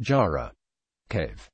Jara. Cave.